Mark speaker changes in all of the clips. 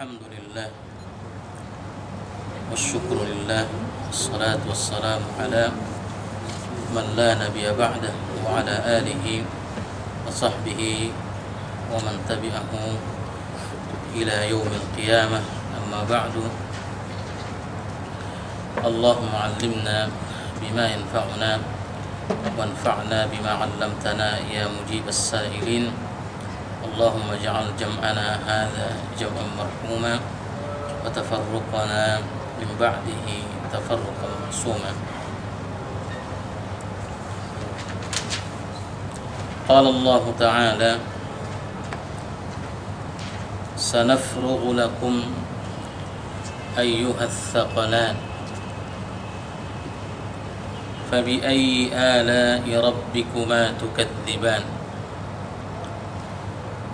Speaker 1: الحمد لله والشكر لله والصلاة والسلام على من لا نبي بعده وعلى آله وصحبه ومن تبعه إلى يوم القيامة. أما بعد اللهم علمنا بما ينفعنا وانفعنا بما علمتنا يا مجيب السائلين. اللهم اجعل جمعنا هذا جمعا مرحوما وتفرقنا من بعده تفرقا معصوما قال الله تعالى سنفرغ لكم أيها الثقلان فبأي آلاء ربكما تكذبان؟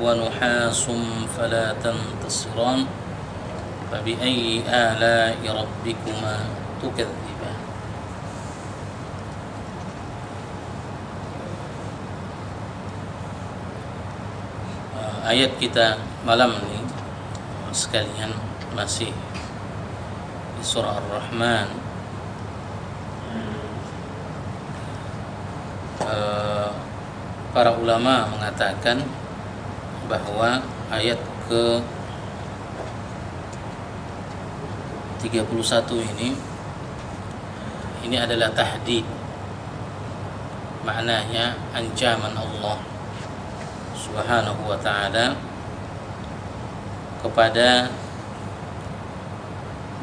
Speaker 1: ونحاس فلا تنتصران فبأي آلاء ربكما تكذبان ayat kita malam ini sekalian masih di surah Ar-Rahman para ulama mengatakan bahwa ayat ke 31 ini ini adalah tahdid. Maknanya ancaman Allah Subhanahu wa taala kepada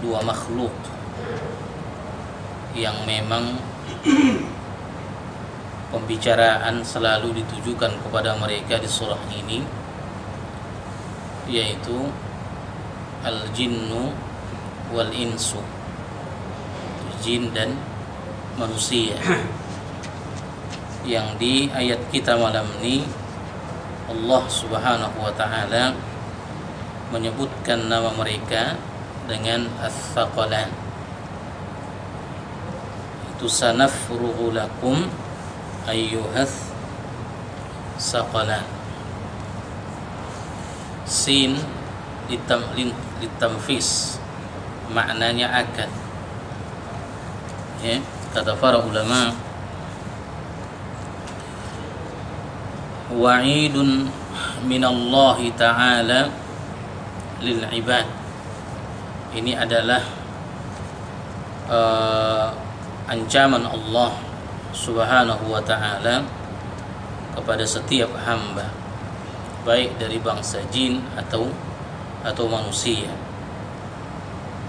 Speaker 1: dua makhluk yang memang pembicaraan selalu ditujukan kepada mereka di surah ini yaitu al-jinnu wal insu jin dan manusia. Yang di ayat kita malam ini Allah Subhanahu wa taala menyebutkan nama mereka dengan as-saqalan. Itu sanafruhu lakum ayyuhas saqalan sin litam, litamfis maknanya akan ya kata para ulama. Wa'idun min Allah taala lil ibad ini adalah uh, ancaman Allah subhanahu wa ta'ala kepada setiap hamba baik dari bangsa jin atau atau manusia.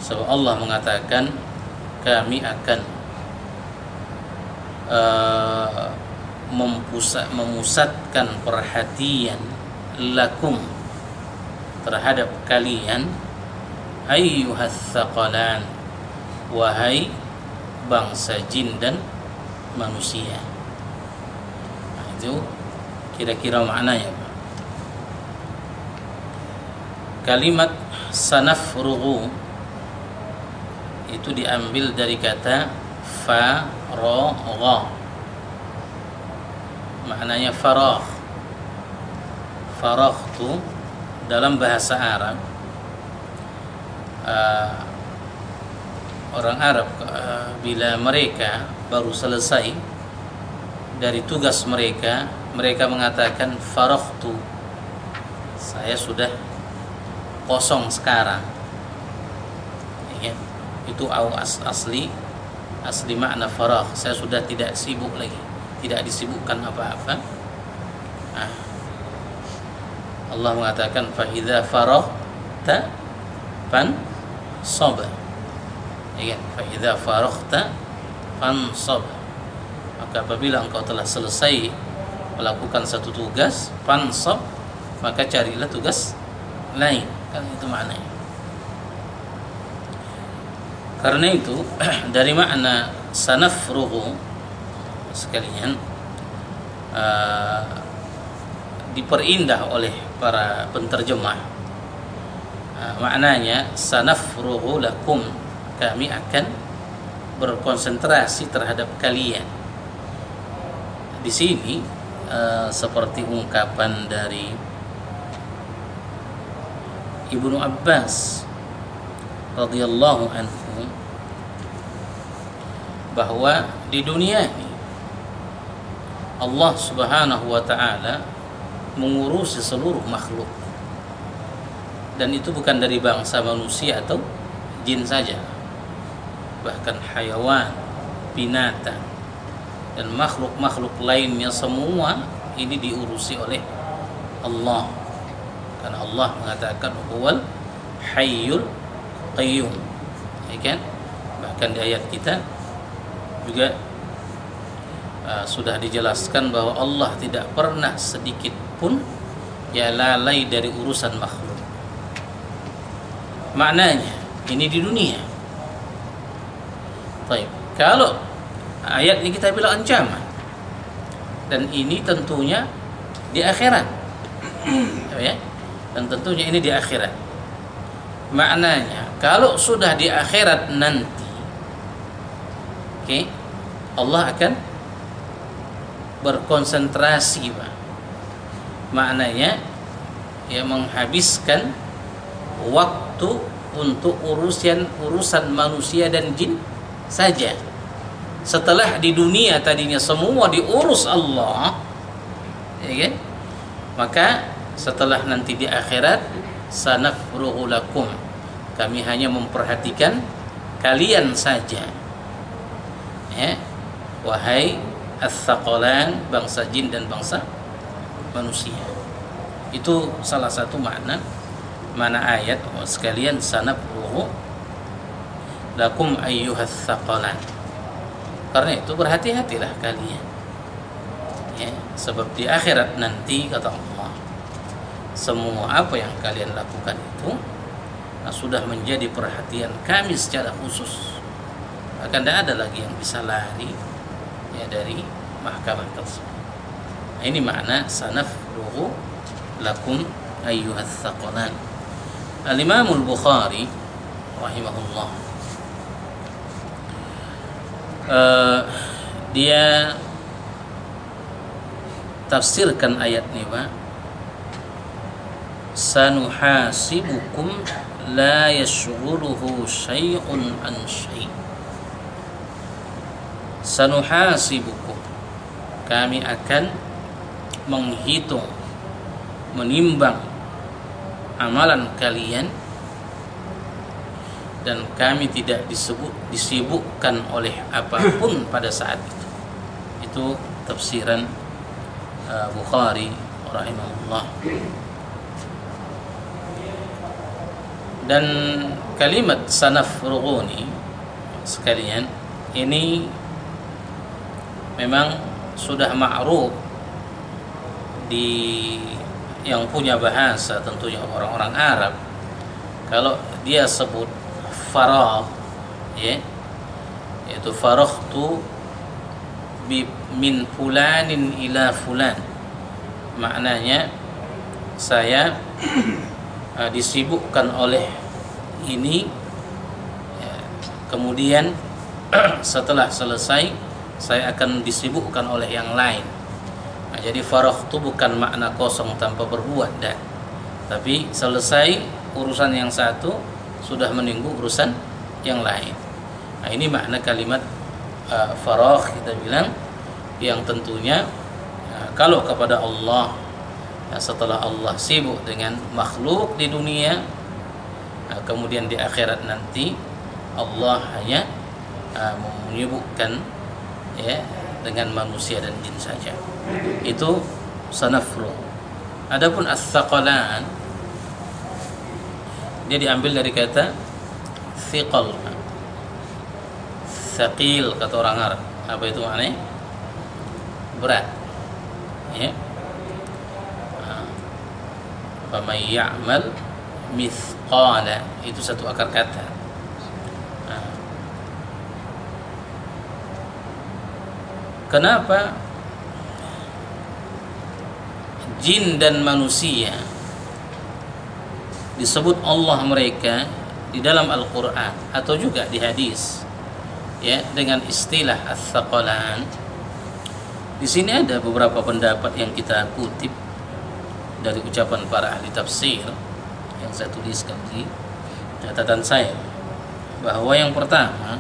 Speaker 1: Sebab Allah mengatakan kami akan uh, mempusat, memusatkan perhatian lakum terhadap kalian ayyuhas thaqalan wahai bangsa jin dan manusia. Nah, itu kira-kira maknanya kalimat sanafrughu itu diambil dari kata faragha. Maknanya faragh. Faragh itu dalam bahasa Arab uh, orang Arab uh, bila mereka baru selesai dari tugas mereka mereka mengatakan faraghtu saya sudah kosong sekarang. Ya, itu as asli asli makna farah saya sudah tidak sibuk lagi tidak disibukkan apa-apa. Nah, Allah mengatakan fahidha farah ta fan soba ya fahidha farah ta fan soba maka apabila engkau telah selesai melakukan satu tugas fansab maka carilah tugas lain kan itu maknanya. Karena itu dari makna sanafruhu sekalian uh, diperindah oleh para penterjemah. Uh, maknanya sanafruhu lakum kami akan berkonsentrasi terhadap kalian. Di sini uh, seperti ungkapan dari Ibnu Abbas radhiyallahu anhu bahwa di dunia ini Allah Subhanahu wa taala mengurusi seluruh makhluk. Dan itu bukan dari bangsa manusia atau jin saja. Bahkan hayawan binatang dan makhluk-makhluk lainnya semua ini diurusi oleh Allah karena Allah mengatakan huwal hayyul qayyum. Ya kan? Bahkan di ayat kita juga uh, sudah dijelaskan bahwa Allah tidak pernah sedikit pun ya lalai dari urusan makhluk. Maknanya ini di dunia. Baik. Kalau ayat ini kita bilang ancaman dan ini tentunya di akhirat. Ya dan tentunya ini di akhirat. Maknanya kalau sudah di akhirat nanti oke okay, Allah akan berkonsentrasi Pak. maknanya ya menghabiskan waktu untuk urusan urusan manusia dan jin saja. Setelah di dunia tadinya semua diurus Allah ya kan? Maka setelah nanti di akhirat sanafruhu lakum. Kami hanya memperhatikan kalian saja. Ya. Wahai as-saqalan bangsa jin dan bangsa manusia. Itu salah satu makna mana ayat. Oh, sekalian sanafruhu lakum ayyuhas saqalan karena itu berhati-hatilah kalian. Ya, sebab di akhirat nanti kata Allah, semua apa yang kalian lakukan itu nah, sudah menjadi perhatian kami secara khusus. Akan tidak ada lagi yang bisa lari ya dari mahkamah tersebut. Nah, ini makna sanafruhu lakum ayyuhas thaqalan. Al-Imam Al-Bukhari rahimahullah uh, dia tafsirkan ayat ini Pak sanuhasibukum la yashghuluhu syai'un an syai' sanuhasibukum kami akan menghitung menimbang amalan kalian dan kami tidak disebut disibukkan oleh apa pun pada saat itu. Itu tafsiran uh, Bukhari rahimahullah. Dan kalimat sanafrughuni sekalian ini memang sudah ma'ruf di yang punya bahasa tentunya orang-orang Arab. Kalau dia sebut farah ya yaitu tu bi min fulanin ila fulan. Maknanya saya uh, disibukkan oleh ini ya, kemudian setelah selesai saya akan disibukkan oleh yang lain nah, jadi farah tu bukan makna kosong tanpa berbuat dah tapi selesai urusan yang satu sudah menunggu urusan yang lain. Nah, ini makna kalimat uh, farah kita bilang yang tentunya uh, kalau kepada Allah uh, setelah Allah sibuk dengan makhluk di dunia uh, kemudian di akhirat nanti Allah hanya uh, menyibukkan ya dengan manusia dan jin saja. Itu sanafru. Adapun as-saqalan dia diambil dari kata thiqal. Thaqil kata orang Arab. Apa itu maknanya? Berat. Ya faman ya'mal mithqala itu satu akar kata. Kenapa? Jin dan manusia disebut Allah mereka di dalam Al-Qur'an atau juga di hadis ya dengan istilah as-saqalan. Di sini ada beberapa pendapat yang kita kutip dari ucapan para ahli tafsir yang saya tuliskan di catatan saya bahwa yang pertama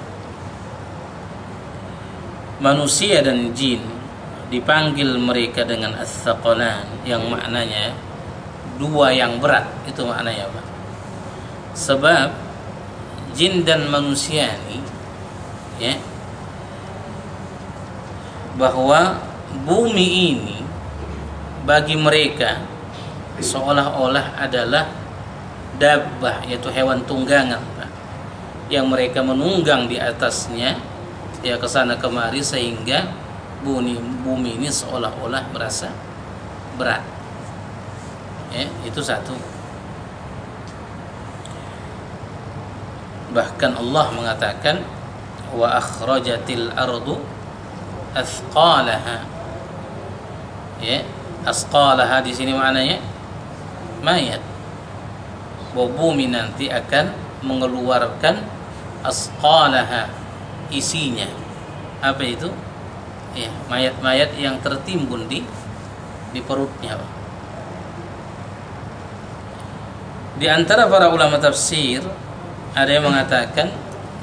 Speaker 1: manusia dan jin dipanggil mereka dengan as-saqalan yang maknanya dua yang berat itu maknanya Pak. Sebab jin dan manusia ini ya bahwa bumi ini bagi mereka seolah-olah adalah dabbah yaitu hewan tunggangan yang mereka menunggang di atasnya ya ke sana kemari sehingga bumi bumi ini seolah-olah merasa berat. Ya itu satu. Bahkan Allah mengatakan wa akhrajatil ardu athqalaha. Ya asqalaha di sini maknanya mayat. Bahwa bumi nanti akan mengeluarkan asqalaha isinya. Apa itu? Ya mayat-mayat yang tertimbun di di perutnya Di antara para ulama tafsir ada yang mengatakan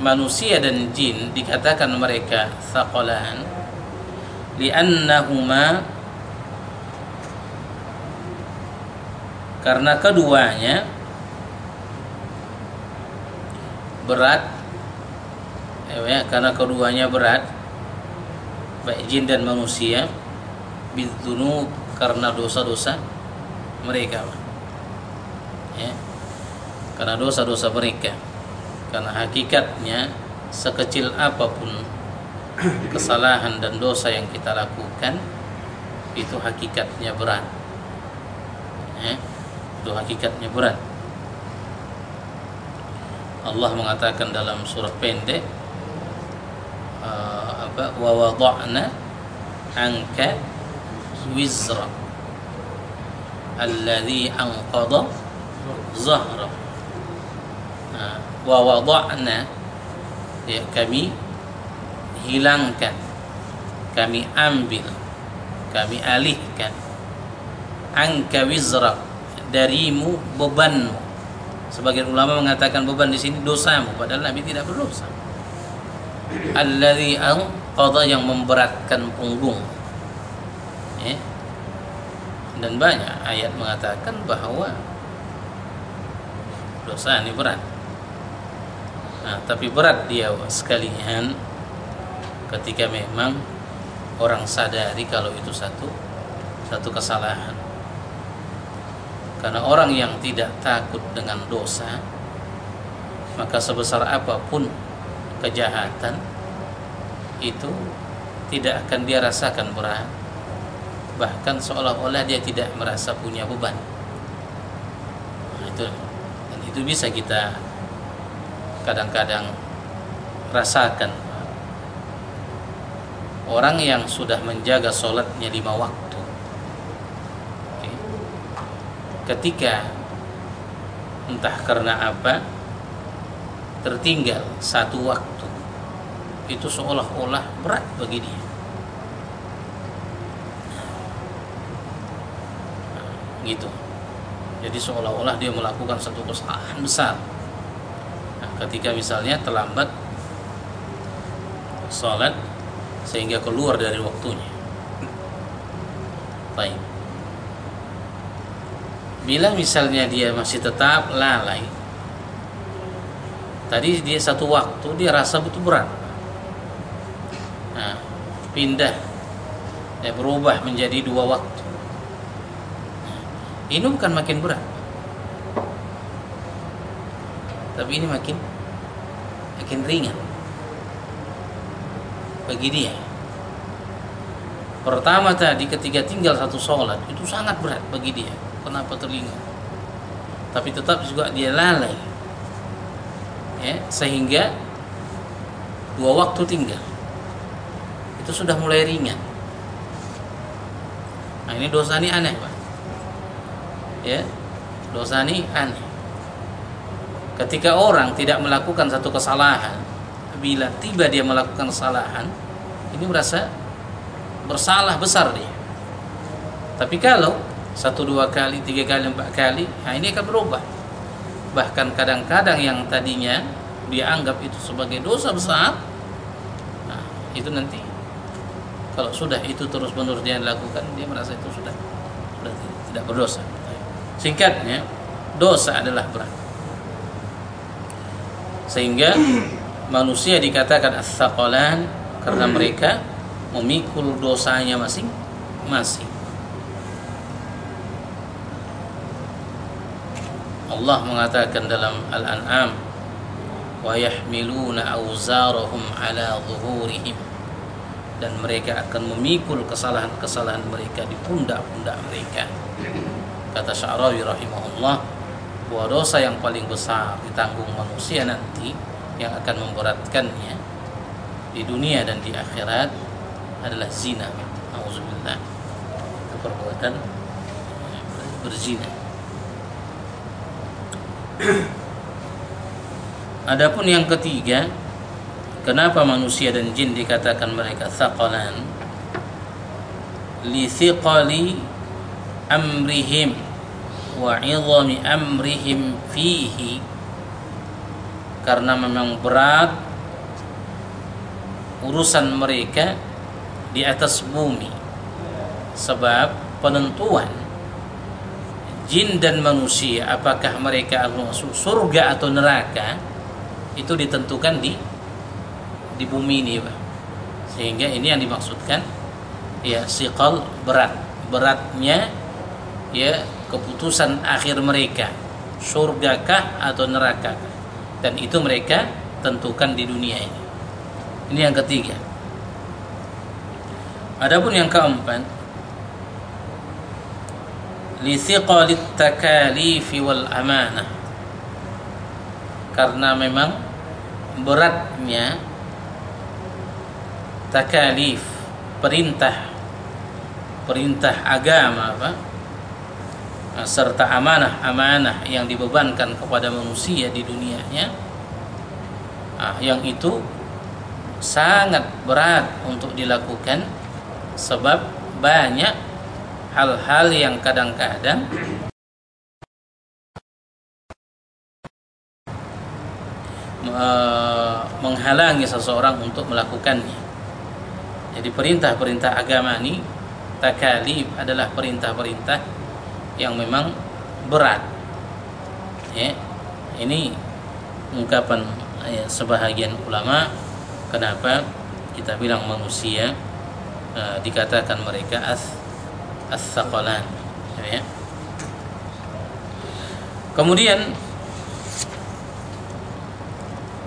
Speaker 1: manusia dan jin dikatakan mereka thaqalan li'annahuma karena keduanya berat. Ya, karena keduanya berat. Baik jin dan manusia. Bidunu karena dosa-dosa mereka. Ya karena dosa-dosa mereka. Karena hakikatnya sekecil apa pun kesalahan dan dosa yang kita lakukan itu hakikatnya berat. Ya, itu hakikatnya berat. Allah mengatakan dalam surah pendek uh, apa wa wada'na anka wizra alladhi anqadha zahra. Wa wada'na ya kami hilangkan kami ambil kami alihkan angka wizra darimu bebanmu sebagian ulama mengatakan beban di sini dosamu padahal Nabi tidak berdosa. Alladzi qada yang memberatkan punggung. Ya. dan banyak ayat mengatakan bahwa dosa ini berat. Nah, tapi berat dia sekalian. Ketika memang orang sadari kalau itu satu satu kesalahan karena orang yang tidak takut dengan dosa maka sebesar apa pun kejahatan itu tidak akan dia rasakan berat bahkan seolah-olah dia tidak merasa punya beban. Nah, itu. Dan itu bisa kita kadang-kadang rasakan. Orang yang sudah menjaga sholatnya lima waktu ketika entah karena apa tertinggal satu waktu. Itu seolah-olah berat bagi dia. Gitu. Jadi seolah-olah dia melakukan satu kesalahan besar. Nah, ketika misalnya terlambat sholat sehingga keluar dari waktunya. Baik bila misalnya dia masih tetap lalai Tadi dia satu waktu dia rasa betul berat. Nah, pindah ya berubah menjadi dua waktu. Ini bukan makin berat. Tapi ini makin makin ringan bagi dia. Pertama tadi ketika tinggal satu sholat itu sangat berat bagi dia. Kenapa terlingat? Tapi tetap juga dia lalai. Ya, sehingga dua waktu tinggal. Itu sudah mulai ringan. Nah ini dosa ini aneh pak. Ya dosa ini aneh. Ketika orang tidak melakukan satu kesalahan bila tiba dia melakukan kesalahan ini merasa bersalah besar dia. Tapi kalau satu dua kali tiga kali empat kali nah ini akan berubah. Bahkan kadang-kadang yang tadinya dia anggap itu sebagai dosa besar nah itu nanti kalau sudah itu terus menerus dia lakukan dia merasa itu sudah sudah tidak berdosa. Singkatnya dosa adalah berat. Sehingga manusia dikatakan as karena mereka memikul dosanya masing-masing Allah mengatakan dalam Al-An'am wa yahmiluna awzarahum ala zuhurihim dan mereka akan memikul kesalahan-kesalahan mereka di pundak-pundak mereka kata Sya'rawi rahimahullah bahwa dosa yang paling besar ditanggung manusia nanti yang akan memberatkannya di dunia dan di akhirat adalah zina. Nauzubillah. Perbuatan berzina. Adapun yang ketiga, kenapa manusia dan jin dikatakan mereka thaqalan? Li thiqali amrihim wa 'idhami amrihim fihi karena memang berat urusan mereka di atas bumi sebab penentuan jin dan manusia apakah mereka masuk surga atau neraka itu ditentukan di di bumi ini Pak. sehingga ini yang dimaksudkan ya siqal berat. Beratnya ya keputusan akhir mereka surgakah atau neraka dan itu mereka tentukan di dunia ini. Ini yang ketiga. Adapun yang keempat lithiqalit takalifi wal amanah. Karena memang beratnya takalif perintah perintah agama apa? Serta amanah-amanah yang dibebankan kepada manusia di dunianya ah, yang itu sangat berat untuk dilakukan sebab banyak hal-hal yang kadang-kadang menghalangi seseorang untuk melakukannya. Jadi perintah-perintah agama ini takalif adalah perintah-perintah yang memang berat. Ya. Ini ungkapan ya, sebahagian ulama kenapa kita bilang manusia uh, dikatakan mereka as as-saqalan ya. Kemudian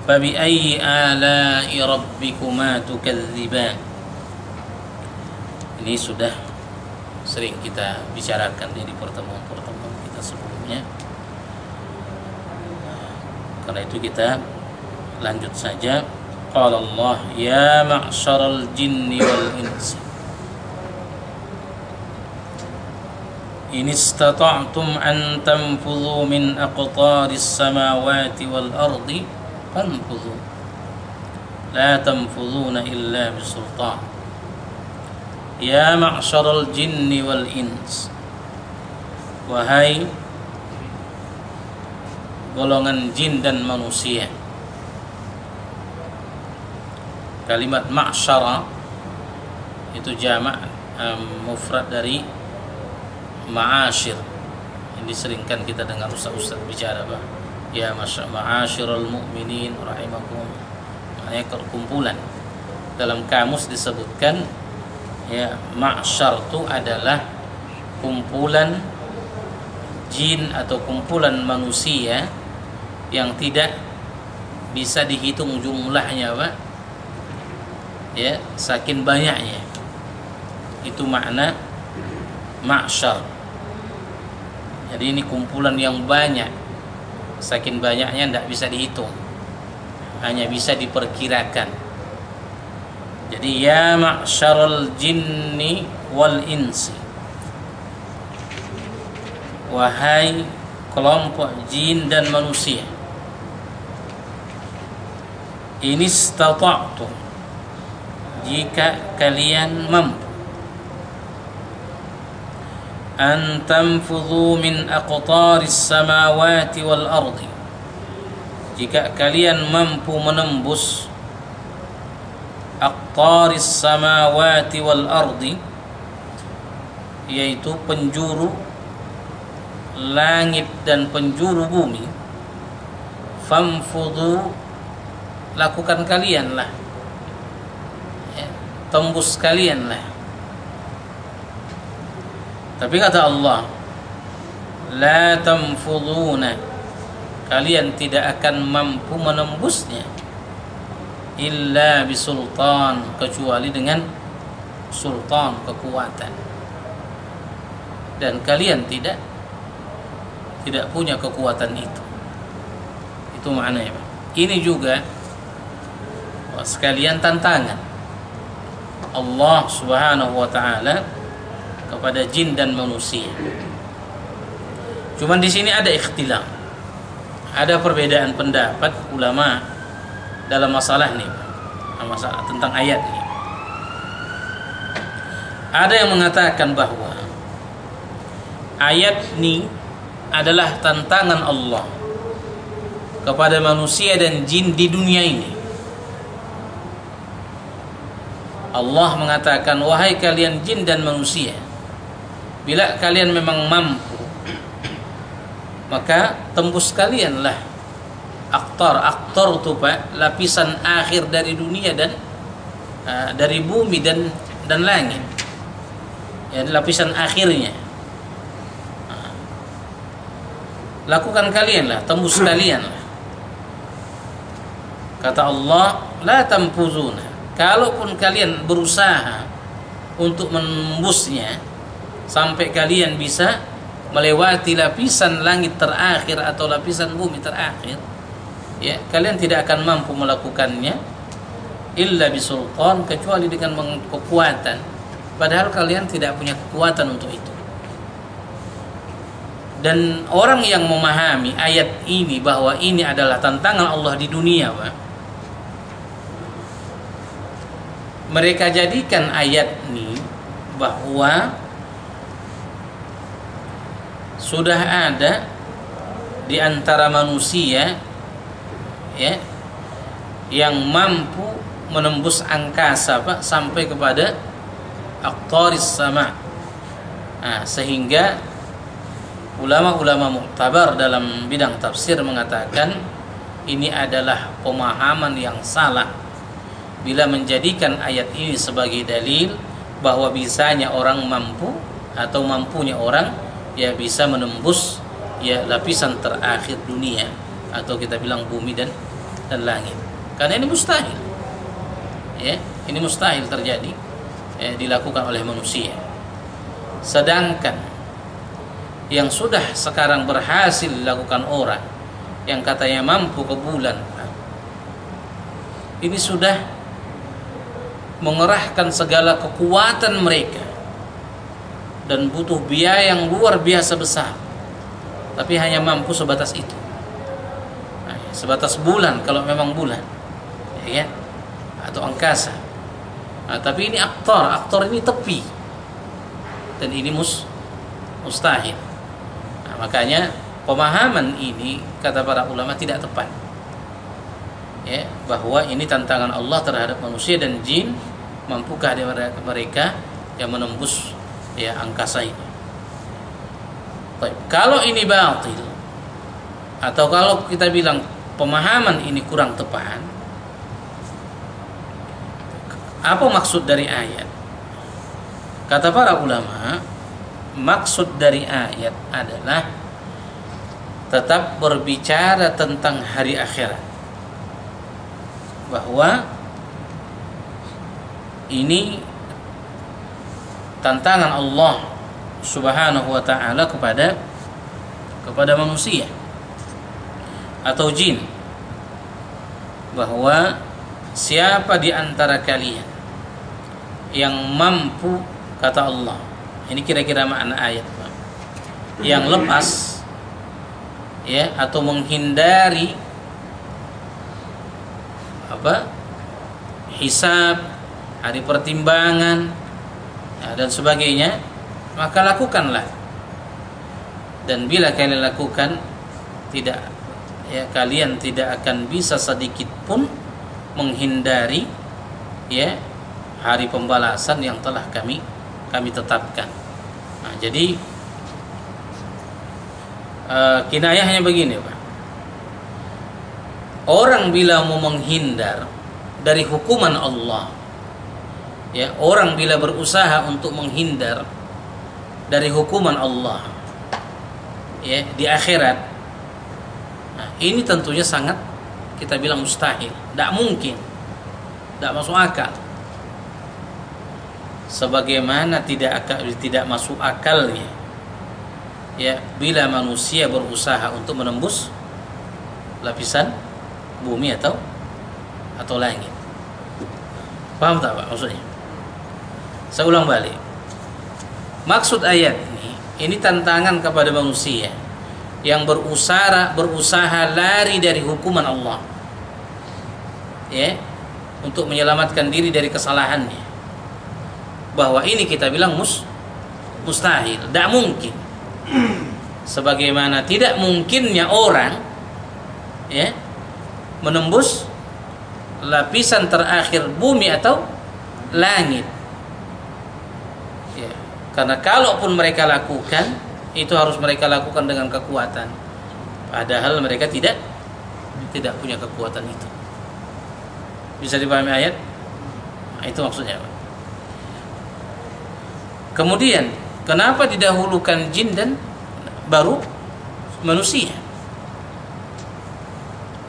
Speaker 1: Fabi ayyi ala'i rabbikuma tukadziban Ini sudah sering kita bicarakan di pertemuan-pertemuan kita sebelumnya. Karena itu kita lanjut saja. Qala Allah ya ma'syaral jinni wal insi إن استطعتم أن تنفذوا من أقطار السماوات والأرض فانفذوا لا تنفذون إلا بسلطان يا معشر الجن والإنس Wahai golongan jin dan manusia Kalimat ma'syara itu jamak um, mufrad dari ma'ashir yang diseringkan kita dengan ustaz-ustaz bicara Pak ya ma'ashirul mu'minin rahimakum. Maknanya kumpulan dalam kamus disebutkan ya ma'syar itu adalah kumpulan jin atau kumpulan manusia yang tidak bisa dihitung jumlahnya Pak ya saking banyaknya. Itu makna ma'syar jadi ini kumpulan yang banyak. Saking banyaknya tidak bisa dihitung. Hanya bisa diperkirakan. Jadi ya ma'syaral jinni wal insi. Wahai kelompok jin dan manusia. Ini stata'tum jika kalian mampu tanfudhu min aqtaris samawati wal ardi. Jika kalian mampu menembus aqtaris samawati wal ardi yaitu penjuru langit dan penjuru bumi famfudu lakukan kalianlah. Ya, tembus kalianlah tapi kata Allah la tamfuduna kalian tidak akan mampu menembusnya illa bisultan kecuali dengan sultan kekuatan. Dan kalian tidak tidak punya kekuatan itu. Itu maknanya ini juga sekalian tantangan. Allah Subhanahu wa taala kepada jin dan manusia. Cuman di sini ada ikhtilaf. Ada perbedaan pendapat ulama dalam masalah ini masalah tentang ayat ini ada yang mengatakan bahwa ayat ini adalah tantangan Allah kepada manusia dan jin di dunia ini Allah mengatakan wahai kalian jin dan manusia bila kalian memang mampu maka tembus kalianlah aktor aktor itu pak lapisan akhir dari dunia dan uh, dari bumi dan dan langit. Ya lapisan akhirnya. Lakukan kalian lah tembus kalian lah. Kata Allah la tampuzuna kalaupun kalian berusaha untuk menembusnya sampai kalian bisa melewati lapisan langit terakhir atau lapisan bumi terakhir ya kalian tidak akan mampu melakukannya illa bisultan kecuali dengan kekuatan. Padahal kalian tidak punya kekuatan untuk itu. Dan orang yang memahami ayat ini bahwa ini adalah tantangan Allah di dunia Pak mereka jadikan ayat ini bahwa sudah ada di antara manusia ya yang mampu menembus angkasa Pak sampai kepada aktoris sama. Nah, sehingga ulama-ulama muktabar dalam bidang tafsir mengatakan ini adalah pemahaman yang salah. Bila menjadikan ayat ini sebagai dalil bahwa bisanya orang mampu atau mampunya orang ya bisa menembus ya lapisan terakhir dunia atau kita bilang bumi dan dan langit. Karena ini mustahil. Ya, ini mustahil terjadi ya, dilakukan oleh manusia. Sedangkan yang sudah sekarang berhasil dilakukan orang yang katanya mampu ke bulan ini sudah mengerahkan segala kekuatan mereka dan butuh biaya yang luar biasa besar. Tapi hanya mampu sebatas itu. Sebatas bulan kalau memang bulan ya atau angkasa. Nah, tapi ini aktor aktor ini tepi. Dan ini mus mustahil. Nah, makanya pemahaman ini kata para ulama tidak tepat. Ya bahwa ini tantangan Allah terhadap manusia dan jin mampukah mereka yang menembus ya angkasa ini Baik. kalau ini batil atau kalau kita bilang pemahaman ini kurang tepat apa maksud dari ayat kata para ulama maksud dari ayat adalah tetap berbicara tentang hari akhirat bahwa ini tantangan Allah Subhanahu wa taala kepada kepada manusia atau jin bahwa siapa di antara kalian yang mampu kata Allah. Ini kira-kira makna ayat. Yang lepas ya atau menghindari apa? hisab, hari pertimbangan ya, dan sebagainya, maka lakukanlah. Dan bila kalian lakukan tidak ya kalian tidak akan bisa sedikit pun menghindari ya hari pembalasan yang telah kami kami tetapkan. Nah, jadi uh, kinayahnya begini, Pak. Orang bila mau menghindar dari hukuman Allah, ya orang bila berusaha untuk menghindar dari hukuman Allah, ya di akhirat, nah, ini tentunya sangat kita bilang mustahil, tidak mungkin, tidak masuk akal. Sebagaimana tidak akal, tidak masuk akalnya ya bila manusia berusaha untuk menembus lapisan bumi atau atau langit. Paham tak pak maksudnya saya ulang balik maksud ayat ini ini tantangan kepada manusia yang berusaha berusaha lari dari hukuman Allah ya untuk menyelamatkan diri dari kesalahannya bahwa ini kita bilang mus mustahil, tidak mungkin. Sebagaimana tidak mungkinnya orang ya menembus lapisan terakhir bumi atau langit. Karena kalaupun mereka lakukan itu harus mereka lakukan dengan kekuatan. Padahal mereka tidak tidak punya kekuatan itu. Bisa dipahami ayat? Nah, itu maksudnya. Kemudian kenapa didahulukan jin dan baru manusia?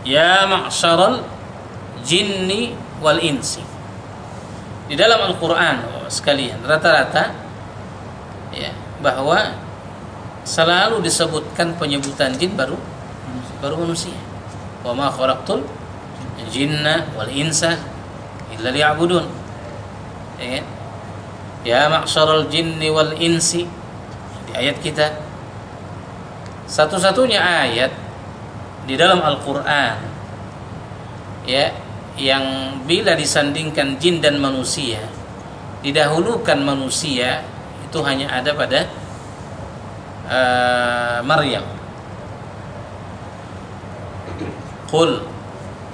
Speaker 1: Ya ma'syaral jinni wal insi. Di dalam Al-Qur'an oh, sekalian rata-rata ya bahwa selalu disebutkan penyebutan jin baru baru manusia. Wa ma khalaqtul jinna wal insa illa liya'budun. Ya? Ya ma'syaral jinni wal insi di ayat kita satu-satunya ayat di dalam Al-Qur'an ya yang bila disandingkan jin dan manusia didahulukan manusia itu hanya ada pada uh, Maryam Qul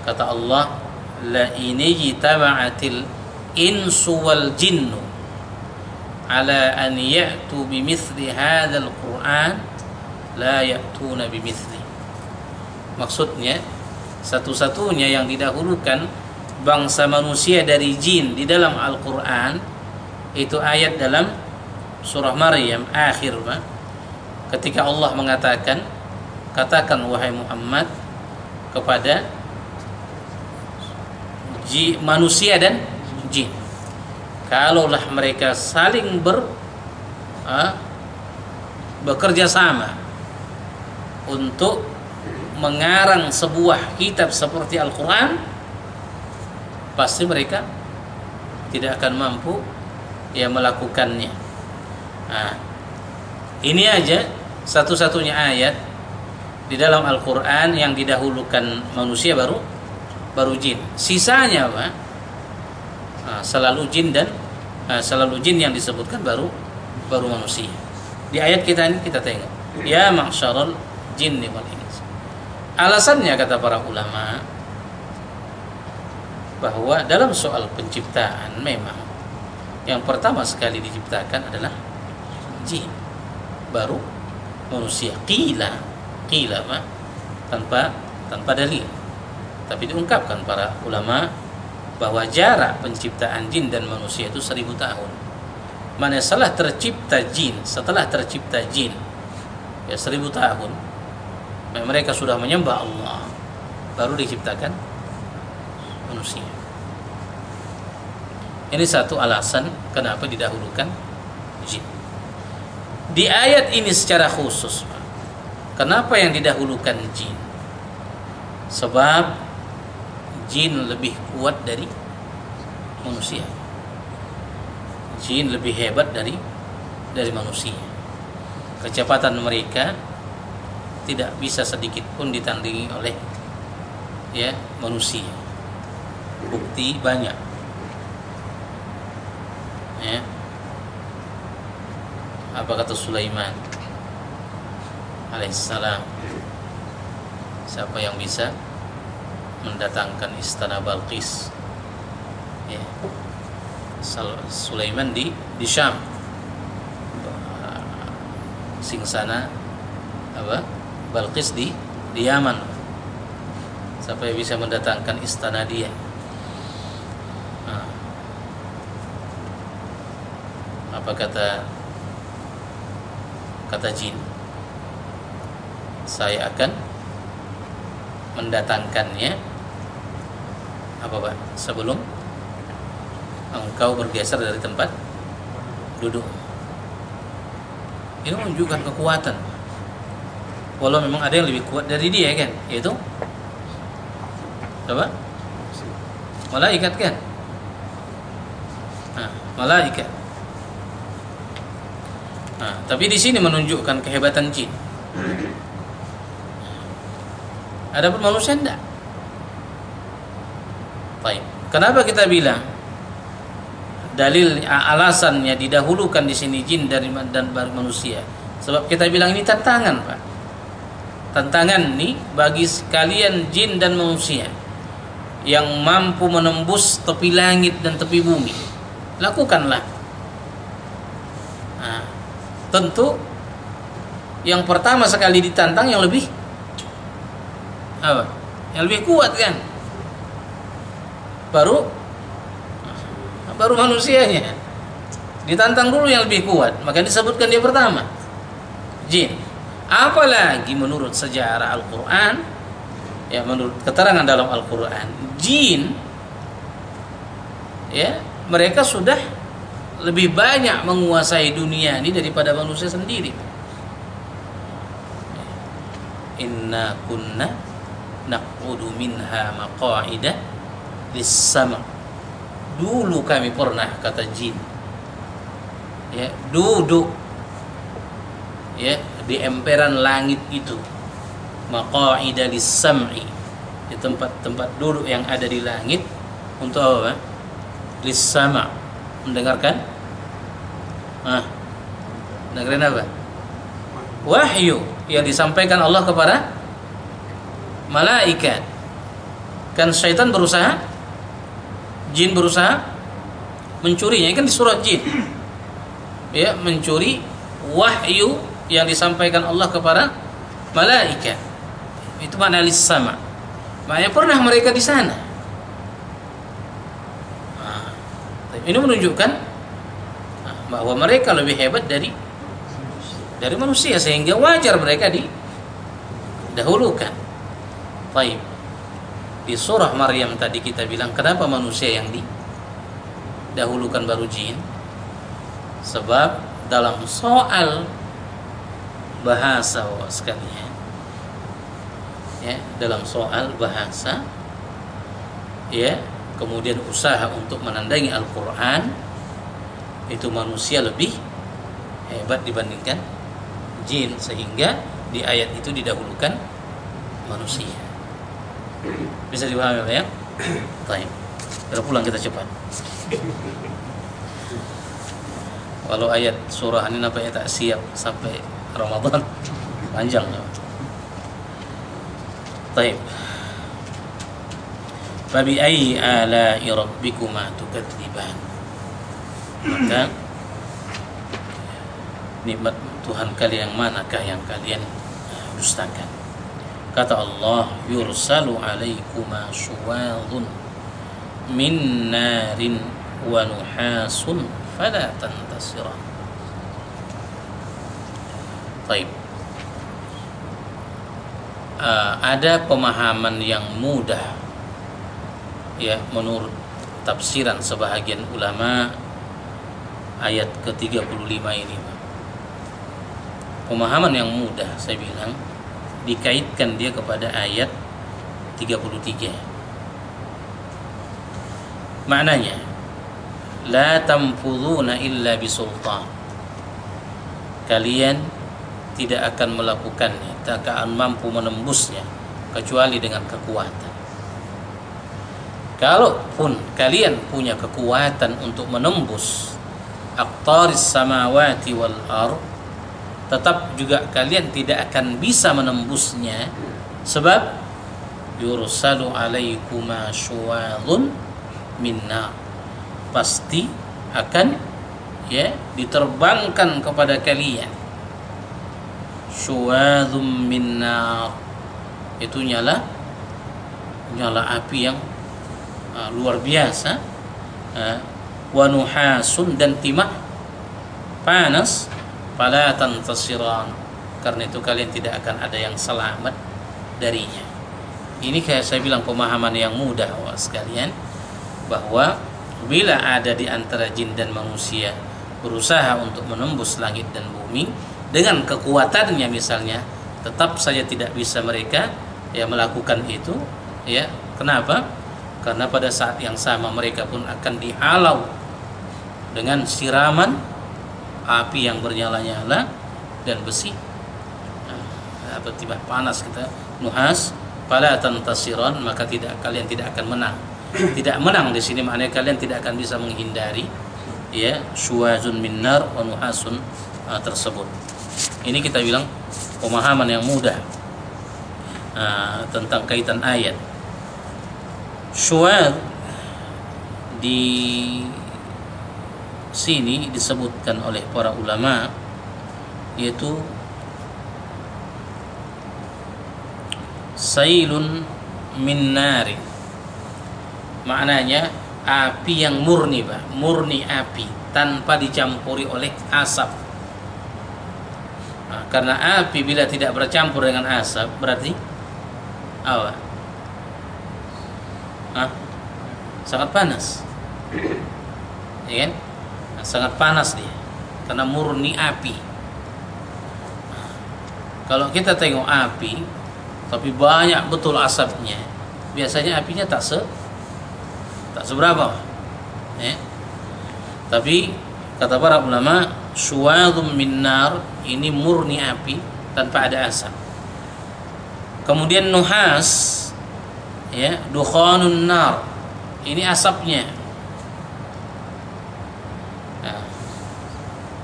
Speaker 1: kata Allah la ini jitama'atil insu wal jinnu ala an ya'tu bimithli hadzal Qur'an la ya'tuna bimithli. Maksudnya satu-satunya yang didahulukan bangsa manusia dari jin di dalam Al-Qur'an itu ayat dalam surah Maryam akhir ketika Allah mengatakan katakan wahai Muhammad kepada manusia dan jin kalaulah mereka saling ber uh, bekerja sama untuk mengarang sebuah kitab seperti Al-Quran pasti mereka tidak akan mampu ya melakukannya nah, ini aja satu-satunya ayat di dalam Al-Quran yang didahulukan manusia baru baru jin sisanya apa Ah, selalu jin dan uh, selalu jin yang disebutkan baru baru manusia. Di ayat kita ini kita tengok. Ya ma'syarul jinni wal ins. Alasannya kata para ulama bahwa dalam soal penciptaan memang yang pertama sekali diciptakan adalah jin baru manusia qila qila tanpa tanpa dalil tapi diungkapkan para ulama bahwa jarak penciptaan jin dan manusia itu seribu tahun. Mana salah tercipta jin, setelah tercipta jin, ya seribu tahun, mereka sudah menyembah Allah, baru diciptakan manusia. Ini satu alasan kenapa didahulukan jin. Di ayat ini secara khusus, kenapa yang didahulukan jin? Sebab jin lebih kuat dari manusia. jin lebih hebat dari dari manusia. Kecepatan mereka tidak bisa sedikit pun ditandingi oleh ya manusia. Bukti banyak. Ya. Apa kata Sulaiman alaihissalam? Siapa yang bisa mendatangkan istana Balqis? Ya. Sulaiman di di Syam. Singsana apa? Balqis di di Yaman. Siapa yang bisa mendatangkan istana dia? Nah. Apa kata kata jin? Saya akan mendatangkannya apa Pak? Sebelum engkau bergeser dari tempat duduk. Ini menunjukkan kekuatan. Walau memang ada yang lebih kuat dari dia kan, yaitu apa? Malaikat kan? Nah, malaikat. Tapi di sini menunjukkan kehebatan jin. Adapun manusia tidak. Baik. Kenapa kita bilang dalil alasannya didahulukan di sini jin dari dan baru manusia? Sebab kita bilang ini tantangan, Pak. Tantangan nih bagi sekalian jin dan manusia yang mampu menembus tepi langit dan tepi bumi. Lakukanlah. Tentu yang pertama sekali ditantang yang lebih apa? Yang lebih kuat kan? Baru baru manusianya. Ditantang dulu yang lebih kuat, maka disebutkan dia pertama. Jin. Apalagi menurut sejarah Al-Qur'an ya menurut keterangan dalam Al-Qur'an, jin ya, mereka sudah lebih banyak menguasai dunia ini daripada manusia sendiri. Inna kunna naqudu minha maqa'ida lis-sama' dulu kami pernah kata jin. Ya duduk. Ya di emperan langit itu. Maqa'ida lis-sam'i. Di tempat-tempat duduk yang ada di langit untuk apa? Lis-sama' mendengarkan ah dengerin apa wahyu yang disampaikan Allah kepada malaikat. Kan syaitan berusaha jin berusaha mencurinya kan di surat jin. Ya, mencuri wahyu yang disampaikan Allah kepada malaikat. Itu makna sama. Maknanya pernah mereka di sana. Nah, ini menunjukkan bahwa mereka lebih hebat dari dari manusia sehingga wajar mereka didahulukan. Baik. Di surah Maryam tadi kita bilang kenapa manusia yang didahulukan baru jin? Sebab dalam soal bahasa sekalian ya dalam soal bahasa ya kemudian usaha untuk menandangi Al-Qur'an itu manusia lebih hebat dibandingkan jin sehingga di ayat itu didahulukan manusia bisa dipahami ya? Baik. Kita pulang kita cepat. Walau ayat surah ini apa tak siap sampai Ramadan panjang. Baik. Fabi ayyi ala'i rabbikuma tukadziban. Maka nikmat Tuhan kalian manakah yang kalian dustakan? Kata Allah, yursalu alaikuma suwadun min narin wa nuhasun fala tantasira. Baik. Uh, ada pemahaman yang mudah ya menurut tafsiran sebahagian ulama ayat ke-35 ini. Pemahaman yang mudah saya bilang dikaitkan dia kepada ayat 33 maknanya la tanfuduna illa bisultan. Kalian tidak akan melakukannya tidak akan mampu menembusnya kecuali dengan kekuatan kalaupun kalian punya kekuatan untuk menembus aqtaris samawati wal ard tetap juga kalian tidak akan bisa menembusnya. Sebab yursalu alaikuma syuwadun minna pasti akan ya diterbangkan kepada kalian. Syuwadun minna itu nyala nyala api yang uh, luar biasa. Uh, wa nuhasun dan timah panas fala tantasiran. Karena itu kalian tidak akan ada yang selamat darinya. Ini kayak saya bilang pemahaman yang mudah wah sekalian. Bahwa bila ada di antara jin dan manusia berusaha untuk menembus langit dan bumi dengan kekuatannya misalnya tetap saja tidak bisa mereka ya melakukan itu ya. Kenapa karena pada saat yang sama mereka pun akan dihalau dengan siraman api yang bernyala-nyala dan besi. Nah, apa tiba panas kita nuhas fala tantasiran maka tidak kalian tidak akan menang. Tidak menang di sini maknanya kalian tidak akan bisa menghindari ya syuwazun minnar wa nuhasun uh, tersebut. Ini kita bilang pemahaman yang mudah uh, tentang kaitan ayat syuwaz di sini disebutkan oleh para ulama yaitu sailun min nari. Maknanya api yang murni Pak. Murni api tanpa dicampuri oleh asap. Nah, karena api bila tidak bercampur dengan asap berarti apa Hah? sangat panas. Ya kan? Nah, sangat panas dia karena murni api. Kalau kita tengok api tapi banyak betul asapnya biasanya apinya tak se tak seberapa. Ya. tapi kata para ulama suwadum minnar ini murni api tanpa ada asap. Kemudian nuhas ya dukhanun nar. Ini asapnya. Nah,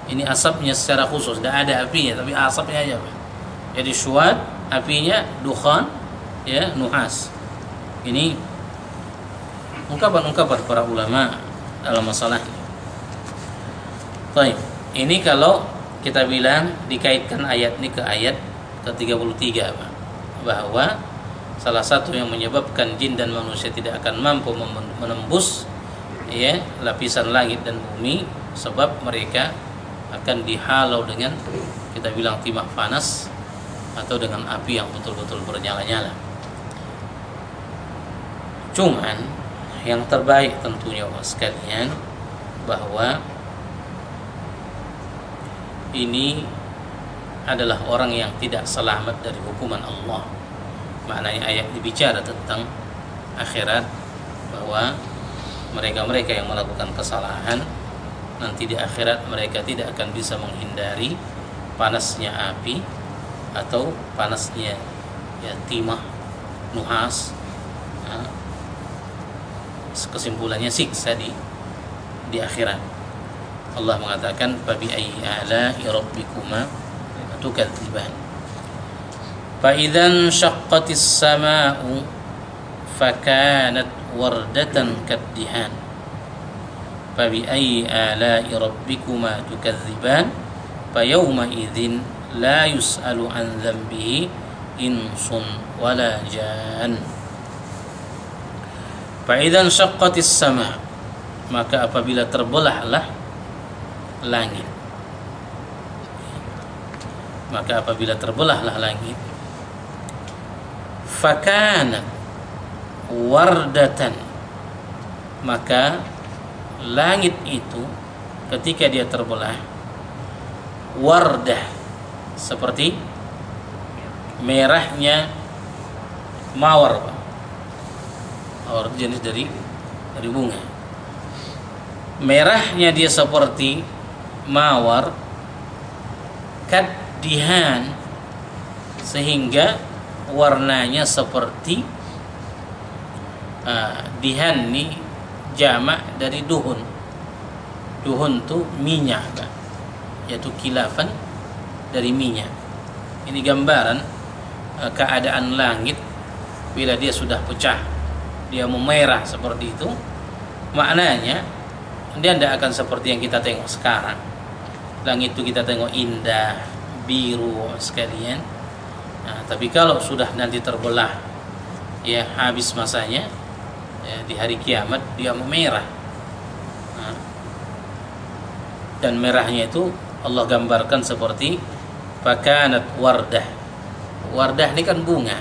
Speaker 1: ini asapnya secara khusus tidak ada apinya tapi asapnya aja jadi suad apinya dukhan ya nuhas. Ini ungkapan-ungkapan para ulama dalam masalah ini. Baik, ini kalau kita bilang dikaitkan ayat ini ke ayat ke-33 bahwa salah satu yang menyebabkan jin dan manusia tidak akan mampu menembus ya lapisan langit dan bumi sebab mereka akan dihalau dengan kita bilang timah panas atau dengan api yang betul-betul bernyala-nyala. Cuman yang terbaik tentunya Allah sekalian bahwa ini adalah orang yang tidak selamat dari hukuman Allah. Maknanya ayat dibicara tentang akhirat bahwa mereka-mereka yang melakukan kesalahan nanti di akhirat mereka tidak akan bisa menghindari panasnya api atau panasnya ya timah nuhas ya, kesimpulannya siksa di di akhirat. Allah mengatakan fabi ayyi ala'i rabbikuma tukadziban fakanat wardatan kaddihan. Fabi ayyi ala'i rabbikuma tukadziban fa yawma idzin la yus'alu an dzambihi insun wala jan Fa'idan syaqqatis sama maka apabila terbelahlah langit. Maka apabila terbelahlah langit fakana wardatan maka langit itu ketika dia terbelah wardah seperti merahnya mawar. Mawar jenis dari dari bunga. merahnya dia seperti mawar kadihan sehingga warnanya seperti uh, dihan ini jamak dari duhun. Duhun itu minyak kan? yaitu kilafan dari minyak ini gambaran uh, keadaan langit bila dia sudah pecah. Dia memerah seperti itu. Maknanya dia tidak akan seperti yang kita tengok sekarang. Langit itu kita tengok indah biru sekalian nah, tapi kalau sudah nanti terbelah ya habis masanya ya, di hari kiamat dia memerah nah, dan merahnya itu Allah gambarkan seperti pakanat wardah. Wardah ini kan bunga.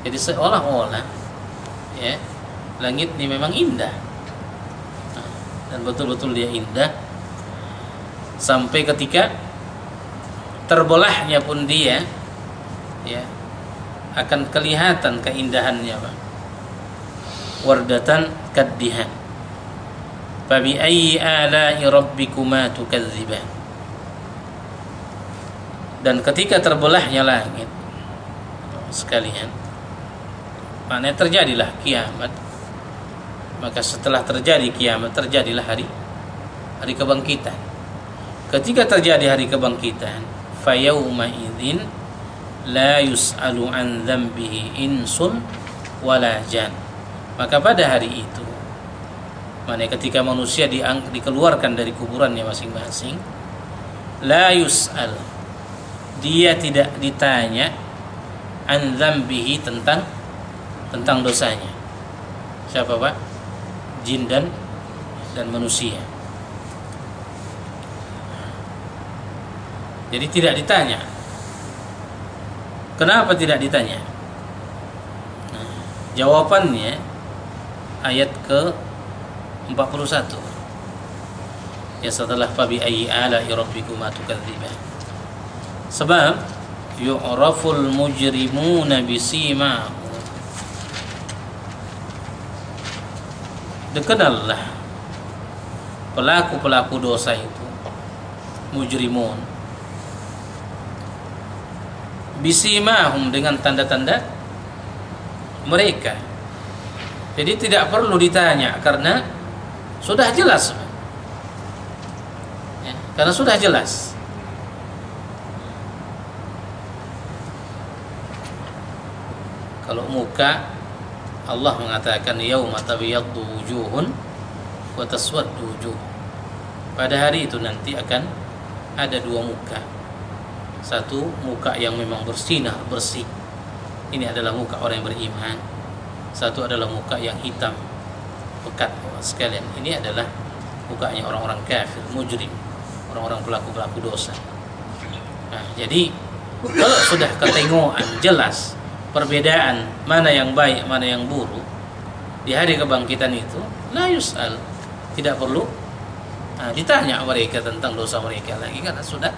Speaker 1: Jadi seolah-olah ya langit ini memang indah. Nah, dan betul-betul dia indah. Sampai ketika terbelahnya pun dia ya akan kelihatan keindahannya Pak. Wardatan kaddihan. Fabi ayyi ala'i rabbikuma tukadziban. Dan ketika terbelahnya langit sekalian maknanya terjadilah kiamat maka setelah terjadi kiamat terjadilah hari hari kebangkitan ketika terjadi hari kebangkitan fayauma idzin la yus'alu an dzambihi insun wala jan. Maka pada hari itu mana ketika manusia diang, dikeluarkan dari kuburannya masing-masing la yus'al dia tidak ditanya an dzambihi tentang tentang dosanya. Siapa Pak? Jin dan dan manusia. Jadi tidak ditanya. Kenapa tidak ditanya? Nah, jawabannya ayat ke 41. Ya setelah fabi ayyi ala rabbikuma tukadziban. Sebab yu'raful mujrimuna bisimahum Dikenallah pelaku-pelaku dosa itu mujrimun bisimahum dengan tanda-tanda mereka. Jadi tidak perlu ditanya karena sudah jelas. Ya, karena sudah jelas. Kalau muka Allah mengatakan yauma tabyaddu wujuhun wa taswaddu wujuh. Pada hari itu nanti akan ada dua muka satu muka yang memang bersinar bersih. Ini adalah muka orang yang beriman. Satu adalah muka yang hitam pekat. Sekalian. Ini adalah mukanya orang-orang kafir mujrim. Orang-orang pelaku-pelaku dosa. Nah, jadi kalau sudah ketengoan jelas perbedaan mana yang baik mana yang buruk di hari kebangkitan itu la yus'al. Tidak perlu nah, ditanya mereka tentang dosa mereka lagi karena sudah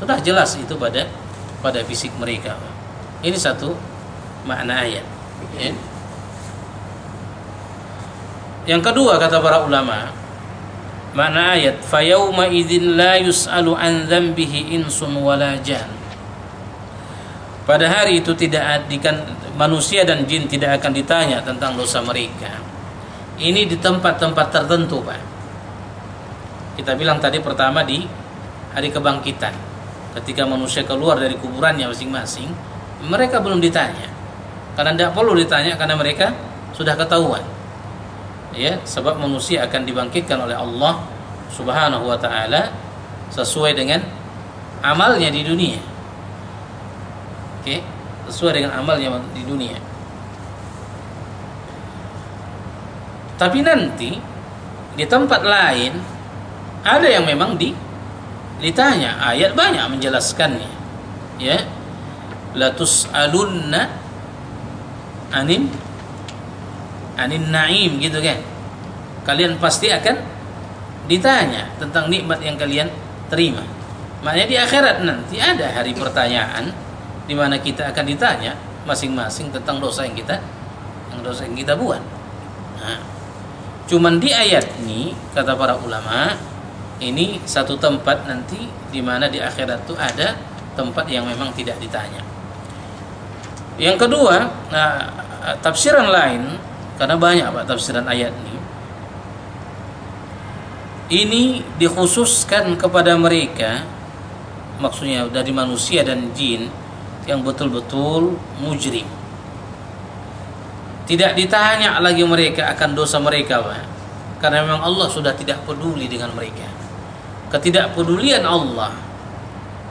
Speaker 1: sudah jelas itu pada pada fisik mereka. Ini satu makna ayat. Ya. Yang kedua kata para ulama, makna ayat fayauma idzin la yus'alu an dzambihi insun wala jan. Pada hari itu tidak adikan manusia dan jin tidak akan ditanya tentang dosa mereka. Ini di tempat-tempat tertentu, Pak. Kita bilang tadi pertama di hari kebangkitan ketika manusia keluar dari kuburannya masing-masing mereka belum ditanya. Karena tidak perlu ditanya karena mereka sudah ketahuan. Ya sebab manusia akan dibangkitkan oleh Allah Subhanahu wa taala sesuai dengan amalnya di dunia. Oke sesuai dengan amalnya di dunia. Tapi nanti di tempat lain ada yang memang di ditanya ayat banyak menjelaskannya. Ya. Latus alunna anin anin naim gitu kan? Kalian pasti akan ditanya tentang nikmat yang kalian terima. Makanya di akhirat nanti ada hari pertanyaan di mana kita akan ditanya masing-masing tentang dosa yang kita yang dosa yang kita buat. Nah, Cuman di ayat ini kata para ulama ini satu tempat nanti di mana di akhirat itu ada tempat yang memang tidak ditanya. Yang kedua, nah, tafsiran lain karena banyak Pak tafsiran ayat ini. Ini dikhususkan kepada mereka maksudnya dari manusia dan jin yang betul-betul mujrim tidak ditanya lagi mereka akan dosa mereka, Pak. Karena memang Allah sudah tidak peduli dengan mereka. Ketidakpedulian Allah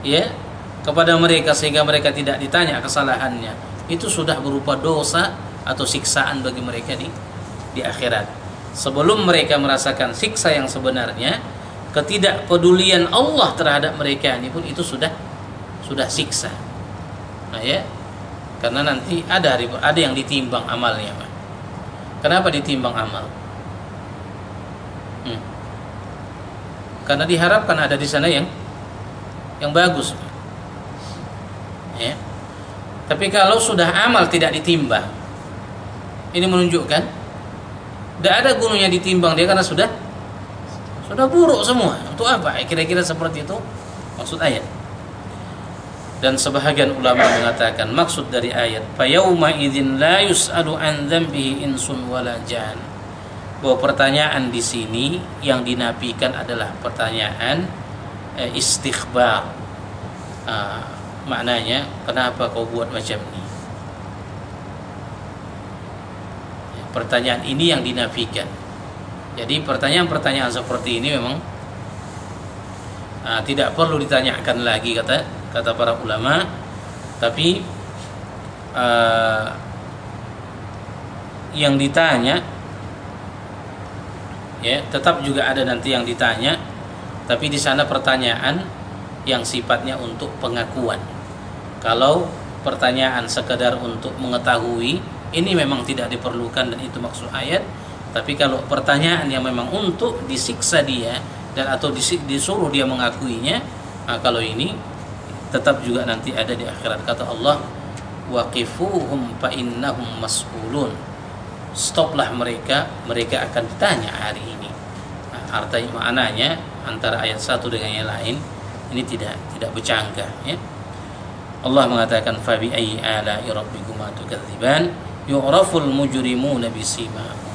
Speaker 1: ya kepada mereka sehingga mereka tidak ditanya kesalahannya itu sudah berupa dosa atau siksaan bagi mereka di di akhirat. Sebelum mereka merasakan siksa yang sebenarnya, ketidakpedulian Allah terhadap mereka ini pun itu sudah sudah siksa. Nah ya, karena nanti ada ada yang ditimbang amalnya kenapa ditimbang amal karena diharapkan ada di sana yang yang bagus. Ya. Tapi kalau sudah amal tidak ditimbang ini menunjukkan tidak ada gunanya ditimbang dia karena sudah sudah buruk semua. Untuk apa? Kira-kira seperti itu maksud ayat. Dan sebahagian ulama mengatakan maksud dari ayat fayauma idzin la yus'alu an dzambihi insun wala bahwa pertanyaan di sini yang dinafikan adalah pertanyaan eh, istighbar. Ah, maknanya kenapa kau buat macam ini ya, pertanyaan ini yang dinafikan jadi pertanyaan-pertanyaan seperti ini memang ah, tidak perlu ditanyakan lagi kata kata para ulama. Tapi uh, yang ditanya ya tetap juga ada nanti yang ditanya tapi di sana pertanyaan yang sifatnya untuk pengakuan. Kalau pertanyaan sekedar untuk mengetahui ini memang tidak diperlukan dan itu maksud ayat tapi kalau pertanyaan yang memang untuk disiksa dia dan atau disuruh dia mengakuinya nah kalau ini tetap juga nanti ada di akhirat. Kata Allah waqifuhum fa innahum mas'ulun stoplah mereka mereka akan ditanya hari ini. Nah, artinya maknanya antara ayat satu dengan yang lain ini tidak tidak bercanggah ya. Allah mengatakan fa bi ayyi ala'i rabbikuma tukadziban yu'raful mujrimuna bisimahum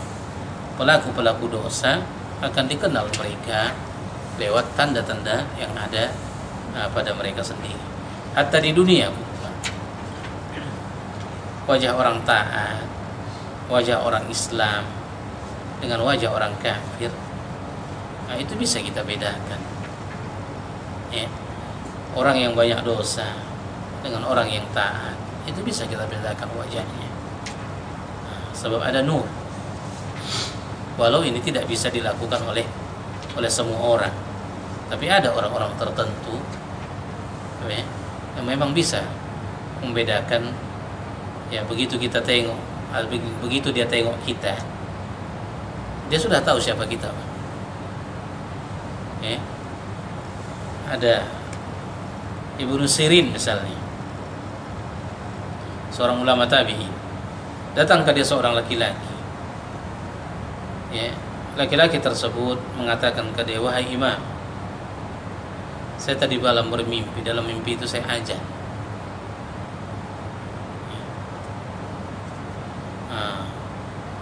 Speaker 1: pelaku-pelaku dosa akan dikenal mereka lewat tanda-tanda yang ada uh, pada mereka sendiri. Hatta di dunia wajah orang taat, wajah orang Islam dengan wajah orang kafir, nah, itu bisa kita bedakan. Ya. Orang yang banyak dosa dengan orang yang taat itu bisa kita bedakan wajahnya. Nah, sebab ada nur. Walau ini tidak bisa dilakukan oleh oleh semua orang, tapi ada orang-orang tertentu ya, yang memang bisa membedakan ya begitu kita tengok begitu dia tengok kita. Dia sudah tahu siapa kita ya ada Ibnu Sirin misalnya. Seorang ulama tabi'in. Datang ke dia seorang laki-laki. Ya laki-laki tersebut mengatakan ke dia wahai imam saya tadi malam bermimpi dalam mimpi itu saya ajan ah,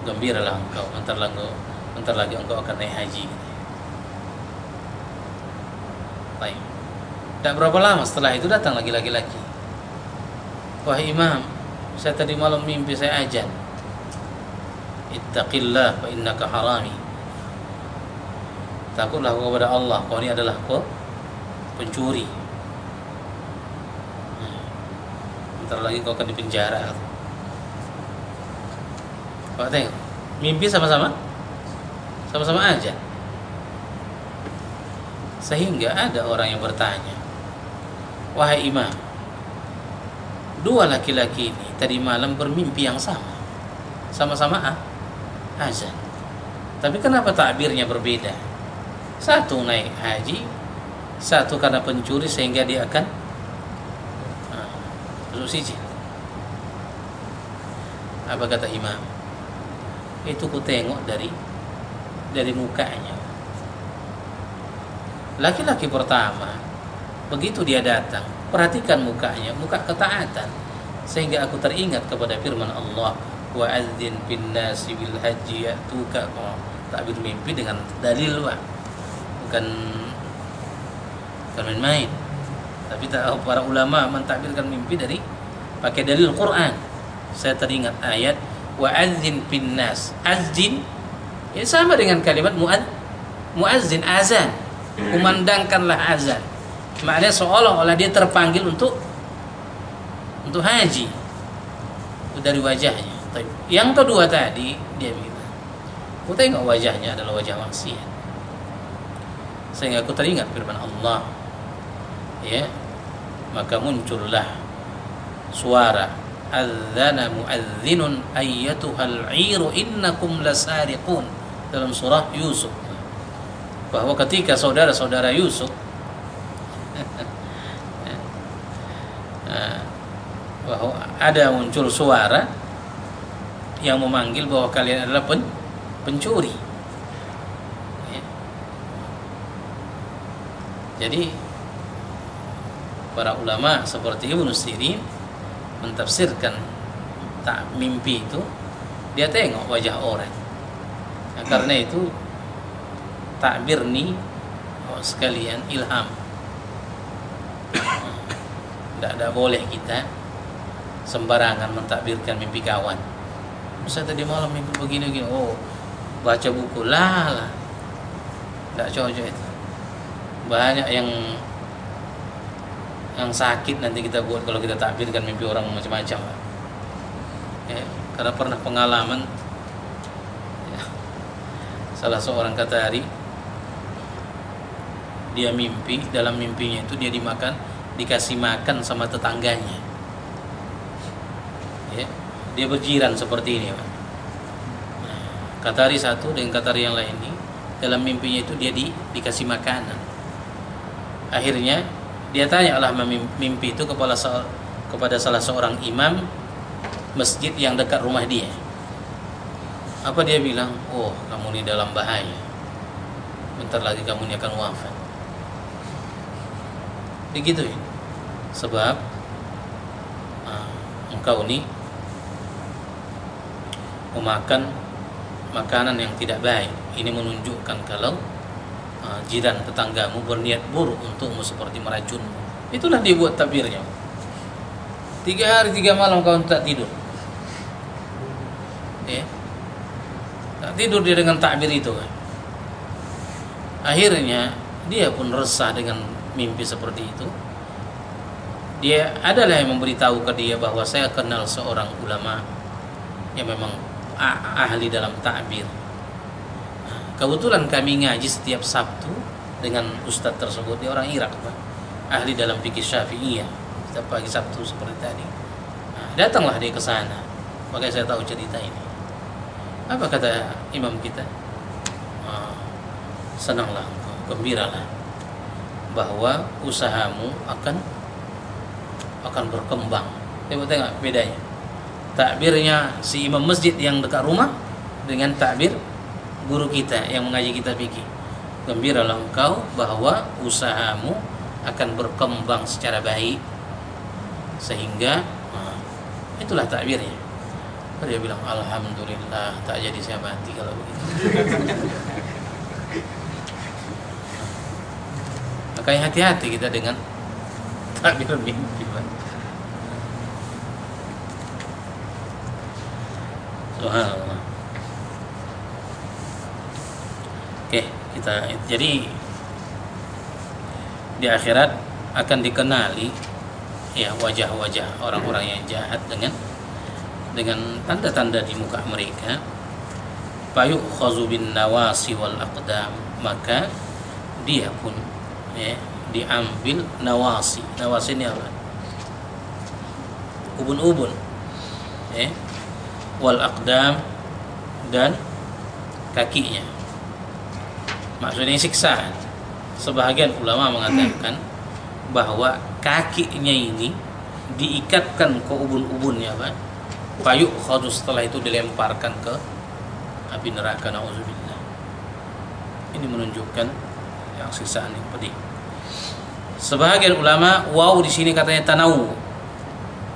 Speaker 1: gembiralah engkau bentar lagi bentar lagi engkau akan naik haji. Baik. Tidak berapa lama setelah itu datang lagi lagi-lagi wah imam saya tadi malam mimpi saya ajan ittaqillah fa innaka harami. Takutlah kepada Allah kau ini adalah kau pencuri. Ntar lagi kau akan dipenjara Kau tengok. Mimpi sama-sama? Sama-sama aja? Sehingga ada orang yang bertanya Wahai imam Dua laki-laki ini Tadi malam bermimpi yang sama Sama-sama ah, azan Tapi kenapa takbirnya berbeda? Satu naik haji satu karena pencuri sehingga dia akan siji. Apa kata imam? Itu ku tengok dari dari mukanya. Laki-laki pertama, begitu dia datang, perhatikan mukanya, muka ketaatan. Sehingga aku teringat kepada firman Allah, wa adzin bin nasi bil haji takbir mimpi dengan dalil wa bukan bukan main-main tapi para ulama mentakbirkan mimpi dari pakai dalil Quran saya teringat ayat wa adzin bin nas azin ya sama dengan kalimat muad muazzin azan kumandangkanlah azan maknanya seolah-olah dia terpanggil untuk untuk haji dari wajahnya yang kedua tadi dia bilang, aku tengok wajahnya adalah wajah maksiat. Sehingga aku teringat firman Allah. Ya. Maka muncullah suara adzana muadzinun ayyatuhal 'iru innakum lasariqun dalam surah Yusuf bahwa ketika saudara-saudara Yusuf bahwa ada muncul suara yang memanggil bahwa kalian adalah pen, pencuri. Ya. Jadi para ulama seperti Ibnu Sirin mentafsirkan tak mimpi itu dia tengok wajah orang. Nah, karena itu takbir nih oh, sekalian ilham. Tidak ada boleh kita sembarangan mentakbirkan mimpi kawan saya tadi malam mimpi begini begini oh baca buku lah lah tidak cocok itu banyak yang yang sakit nanti kita buat kalau kita takbirkan mimpi orang macam-macam ya, karena pernah pengalaman ya, salah seorang kata hari dia mimpi dalam mimpinya itu dia dimakan dikasih makan sama tetangganya ya dia berjiran seperti ini Pak. Katari satu dengan Katari yang lain ini dalam mimpinya itu dia di, dikasih makanan. Akhirnya dia tanya Allah mimpi itu kepada kepada salah seorang imam masjid yang dekat rumah dia. Apa dia bilang? Oh, kamu ini dalam bahaya. Bentar lagi kamu ini akan wafat. Begitu ya. Sebab uh, engkau ini memakan makanan yang tidak baik. Ini menunjukkan kalau uh, jiran tetanggamu berniat buruk untukmu seperti meracunmu. Itulah dibuat tabirnya. Tiga hari tiga malam kau tak tidur. Ya. Tak tidur dia dengan takbir itu kan. Akhirnya dia pun resah dengan mimpi seperti itu. Dia adalah yang memberitahu ke dia bahwa saya kenal seorang ulama yang memang ahli dalam takbir. Kebetulan kami ngaji setiap Sabtu dengan ustadz tersebut dia orang Irak, Pak. ahli dalam fikih Syafi'iyah. Setiap pagi Sabtu seperti tadi. Nah, datanglah dia ke sana. Makanya saya tahu cerita ini. Apa kata imam kita? Oh, senanglah gembiralah bahwa usahamu akan akan berkembang. Tengok tengok bedanya takbirnya si imam masjid yang dekat rumah dengan takbir guru kita yang mengaji kita fikih. Gembiralah engkau bahwa usahamu akan berkembang secara baik sehingga nah, itulah takbirnya. Dia bilang alhamdulillah tak jadi saya mati kalau begitu. Makanya hati-hati kita dengan takbir mimpi. Subhanallah. Oke, kita. Jadi di akhirat akan dikenali ya wajah-wajah orang-orang yang jahat dengan dengan tanda-tanda di muka mereka. Payuk khazubin nawasi wal aqdam. Maka dia pun ya diambil nawasi. Nawasi ini apa? Ubun-ubun ya wal aqdam dan kakinya. Maksudnya siksaan. Sebahagian ulama mengatakan bahwa kakinya ini diikatkan ke ubun-ubunnya Pak. Payuk khadu setelah itu dilemparkan ke api neraka nauzubillah. ini menunjukkan yang siksaan yang pedih sebagian ulama wow di sini katanya tanawu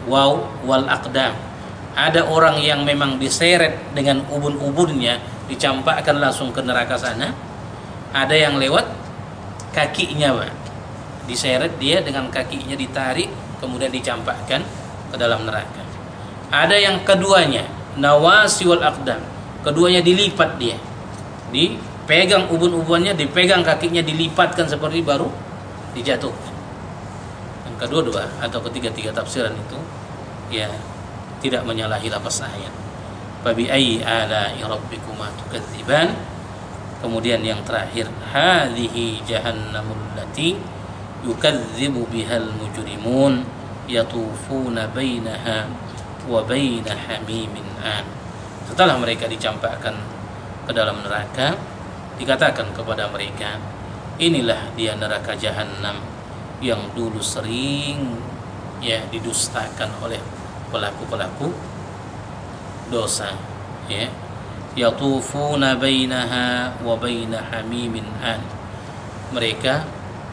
Speaker 1: wow wal aqdam ada orang yang memang diseret dengan ubun-ubunnya dicampakkan langsung ke neraka sana ada yang lewat kakinya Pak. Diseret dia dengan kakinya ditarik kemudian dicampakkan ke dalam neraka. Ada yang keduanya nawasi wal aqdam. Keduanya dilipat dia. Dipegang ubun-ubunnya dipegang kakinya dilipatkan seperti baru dijatuhkan yang kedua-dua atau ketiga-tiga tafsiran itu ya tidak menyalahi lapas ayat. Fabi ayyi ala'i rabbikuma tukadziban. Kemudian yang terakhir, hadhihi jahannamul lati yukadzibu bihal mujrimun yatufuna bainaha wa baina hamimin an. Setelah mereka dicampakkan ke dalam neraka, dikatakan kepada mereka, inilah dia neraka jahanam yang dulu sering ya didustakan oleh pelaku-pelaku dosa ya yatufuna bainaha wa baina hamimin an. Mereka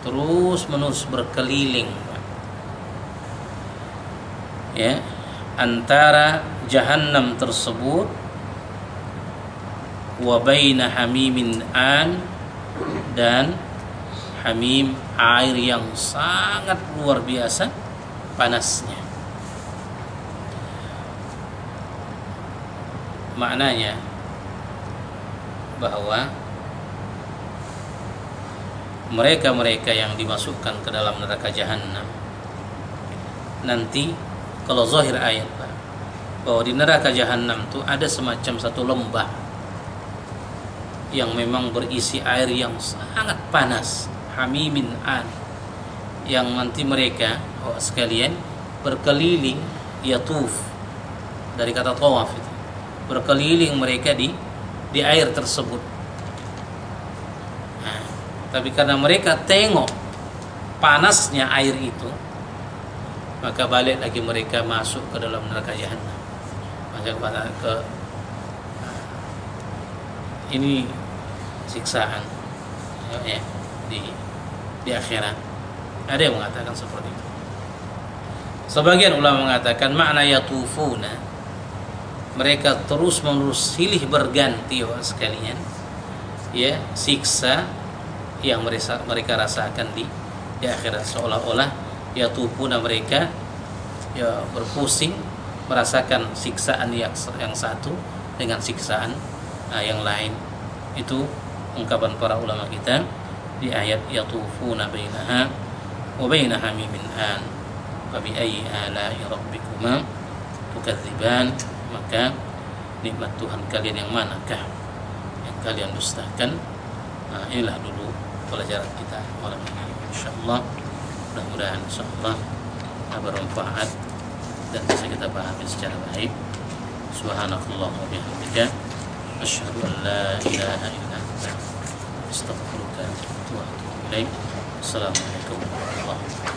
Speaker 1: terus menerus berkeliling ya antara jahanam tersebut wa baina hamimin an dan hamim air yang sangat luar biasa panasnya. Maknanya bahwa mereka-mereka yang dimasukkan ke dalam neraka jahanam nanti kalau zahir ayat bahwa di neraka jahanam itu ada semacam satu lembah yang memang berisi air yang sangat panas hamimin an yang nanti mereka oh, sekalian berkeliling yatuf dari kata tawaf itu berkeliling mereka di di air tersebut. Nah, tapi karena mereka tengok panasnya air itu, maka balik lagi mereka masuk ke dalam neraka jahanam. Maka pada ke ini siksaan ya, di di akhirat. Ada yang mengatakan seperti itu. Sebagian ulama mengatakan makna yatufuna mereka terus menerus silih berganti ya sekalian. Ya siksa yang mereka mereka rasakan di di akhirat. Seolah-olah ya tupuna mereka ya berpusing merasakan siksaan yang yang satu dengan siksaan nah, yang lain. Itu ungkapan para ulama kita di ayat yatufuna bainaha wa baina hamimin an fa bi ayyi ala'i rabbikuma tukadziban maka nikmat Tuhan kalian yang manakah yang kalian dustakan? Nah, inilah dulu pelajaran kita malam ini. Insyaallah mudah-mudahan insyaallah bermanfaat dan bisa kita pahami secara baik. Subhanakallah wa bihamdika asyhadu an la ilaha illa anta astaghfiruka wa atubu ilaik. Assalamualaikum warahmatullahi wabarakatuh